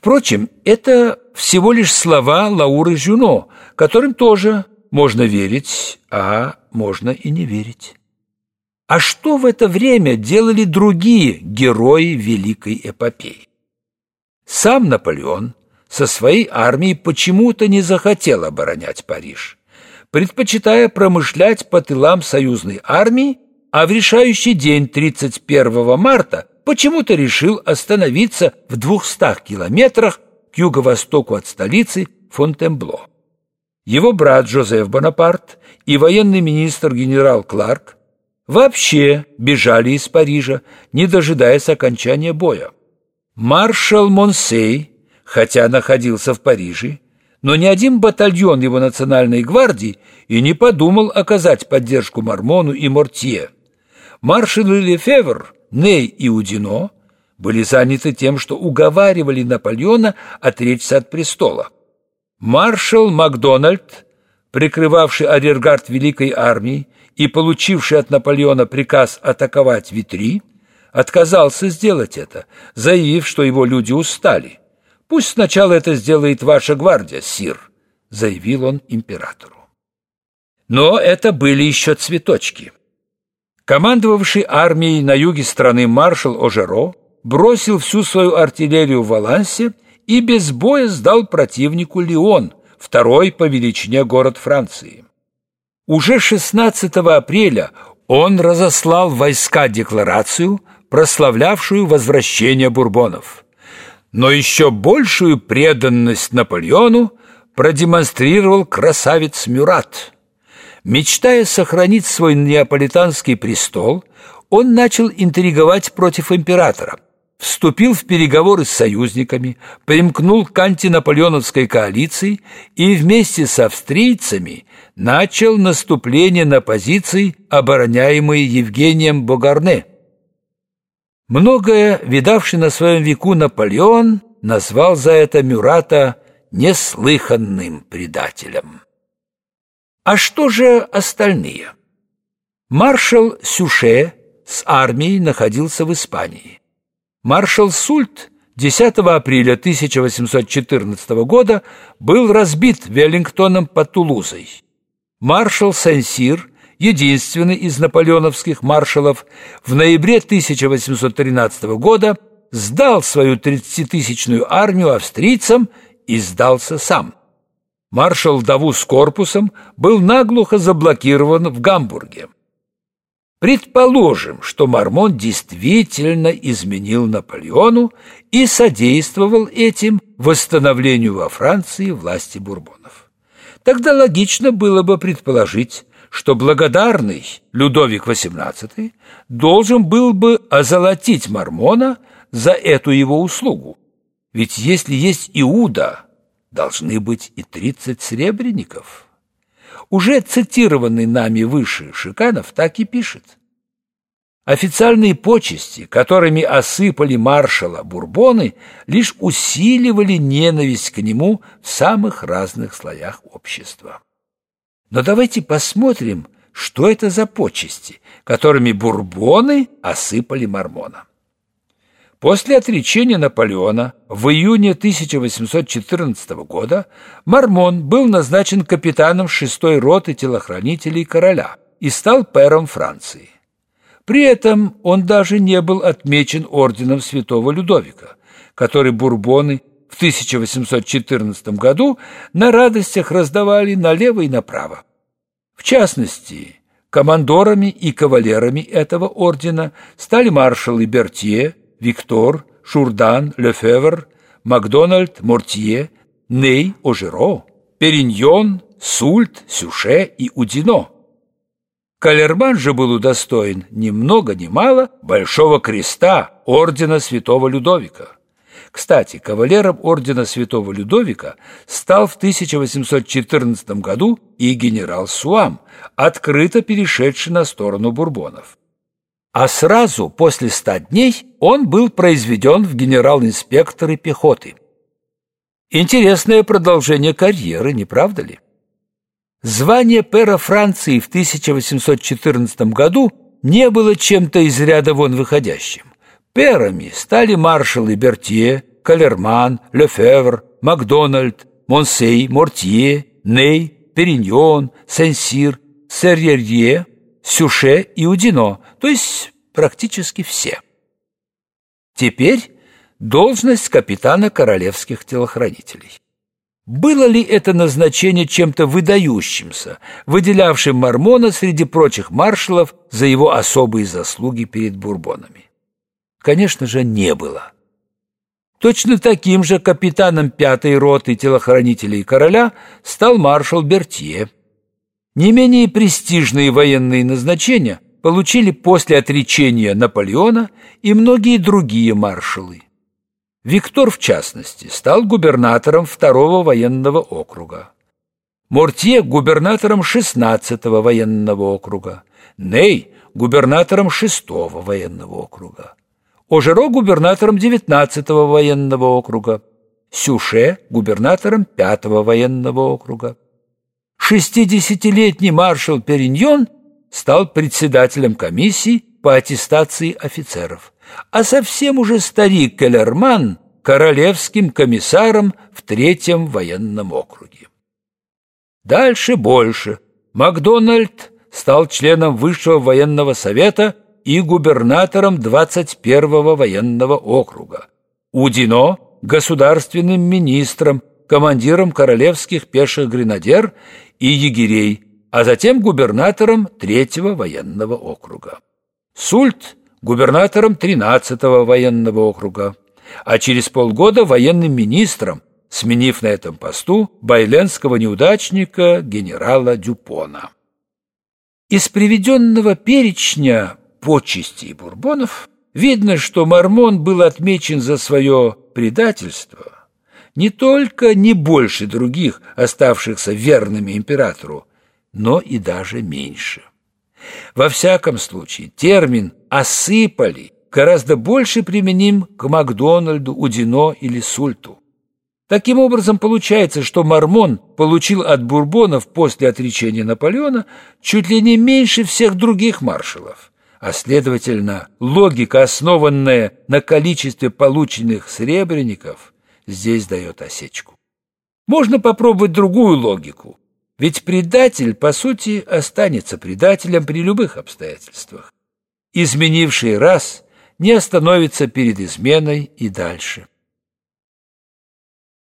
Впрочем, это всего лишь слова Лауры Жюно, которым тоже можно верить, а можно и не верить. А что в это время делали другие герои Великой эпопеи? Сам Наполеон со своей армией почему-то не захотел оборонять Париж, предпочитая промышлять по тылам союзной армии, а в решающий день 31 марта почему-то решил остановиться в двухстах километрах к юго-востоку от столицы Фонтенбло. Его брат Жозеф Бонапарт и военный министр генерал Кларк вообще бежали из Парижа, не дожидаясь окончания боя. Маршал Монсей, хотя находился в Париже, но ни один батальон его национальной гвардии и не подумал оказать поддержку Мармону и Мортье. Маршалы Лефевр, Ней и Удино были заняты тем, что уговаривали Наполеона отречься от престола. Маршал Макдональд, прикрывавший арьергард Великой армии и получивший от Наполеона приказ атаковать Витри, отказался сделать это, заявив, что его люди устали. «Пусть сначала это сделает ваша гвардия, сир», — заявил он императору. Но это были еще цветочки. Командовавший армией на юге страны маршал Ожеро бросил всю свою артиллерию в Валансе и без боя сдал противнику Лион, второй по величине город Франции. Уже 16 апреля он разослал войска декларацию, прославлявшую возвращение бурбонов. Но еще большую преданность Наполеону продемонстрировал красавец Мюрат – Мечтая сохранить свой неаполитанский престол, он начал интриговать против императора, вступил в переговоры с союзниками, примкнул к антинаполеоновской коалиции и вместе с австрийцами начал наступление на позиции, обороняемые Евгением Богарне. Многое видавший на своем веку Наполеон назвал за это Мюрата неслыханным предателем. А что же остальные? Маршал Сюше с армией находился в Испании. Маршал Сульт 10 апреля 1814 года был разбит Веллингтоном под Тулузой. Маршал Сен-Сир, единственный из наполеоновских маршалов, в ноябре 1813 года сдал свою 30-тысячную армию австрийцам и сдался сам маршал Даву с корпусом был наглухо заблокирован в Гамбурге. Предположим, что Мармон действительно изменил Наполеону и содействовал этим восстановлению во Франции власти бурбонов. Тогда логично было бы предположить, что благодарный Людовик XVIII должен был бы озолотить Мармона за эту его услугу. Ведь если есть Иуда, должны быть и тридцать сребреников. Уже цитированный нами выше Шиканов так и пишет. Официальные почести, которыми осыпали маршала Бурбоны, лишь усиливали ненависть к нему в самых разных слоях общества. Но давайте посмотрим, что это за почести, которыми Бурбоны осыпали Мормона. После отречения Наполеона в июне 1814 года Мармон был назначен капитаном шестой роты телохранителей короля и стал пэром Франции. При этом он даже не был отмечен орденом святого Людовика, который бурбоны в 1814 году на радостях раздавали налево и направо. В частности, командорами и кавалерами этого ордена стали маршалы Бертье, Виктор, Шурдан, Лефевр, Макдональд, Мортье, Ней, Ожеро, Периньон, Сульт, Сюше и Удино. Калерман же был удостоен ни много ни мало Большого Креста Ордена Святого Людовика. Кстати, кавалером Ордена Святого Людовика стал в 1814 году и генерал Суам, открыто перешедший на сторону бурбонов а сразу после ста дней он был произведен в генерал-инспекторы пехоты. Интересное продолжение карьеры, не правда ли? Звание пера Франции в 1814 году не было чем-то из ряда вон выходящим. Перами стали маршалы Бертье, Калерман, Лефевр, Макдональд, Монсей, Мортье, Ней, Периньон, Сен-Сир, Серьерье, Сюше и Удино, то есть практически все. Теперь должность капитана королевских телохранителей. Было ли это назначение чем-то выдающимся, выделявшим Мормона среди прочих маршалов за его особые заслуги перед бурбонами? Конечно же, не было. Точно таким же капитаном пятой роты телохранителей короля стал маршал Бертье. Не менее престижные военные назначения получили после отречения Наполеона и многие другие маршалы. Виктор, в частности, стал губернатором второго военного округа. Мортье – губернатором 16-го военного округа. Ней – губернатором 6-го военного округа. Ожеро – губернатором 19-го военного округа. Сюше – губернатором 5-го военного округа. Шестидесятилетний маршал Периньон стал председателем комиссии по аттестации офицеров а совсем уже старик Келлерман королевским комиссаром в третьем военном округе. Дальше больше. Макдональд стал членом Высшего военного совета и губернатором 21-го военного округа. Удино – государственным министром, командиром королевских пеших гренадер и егерей, а затем губернатором третьего военного округа. Сульт губернатором 13-го военного округа, а через полгода военным министром, сменив на этом посту байленского неудачника генерала Дюпона. Из приведенного перечня почестей бурбонов видно, что Мормон был отмечен за свое предательство не только не больше других, оставшихся верными императору, но и даже меньше. Во всяком случае, термин «осыпали» гораздо больше применим к Макдональду, Удино или Сульту. Таким образом, получается, что Мормон получил от бурбонов после отречения Наполеона чуть ли не меньше всех других маршалов, а, следовательно, логика, основанная на количестве полученных сребреников, здесь дает осечку. Можно попробовать другую логику. Ведь предатель, по сути, останется предателем при любых обстоятельствах. Изменивший раз не остановится перед изменой и дальше.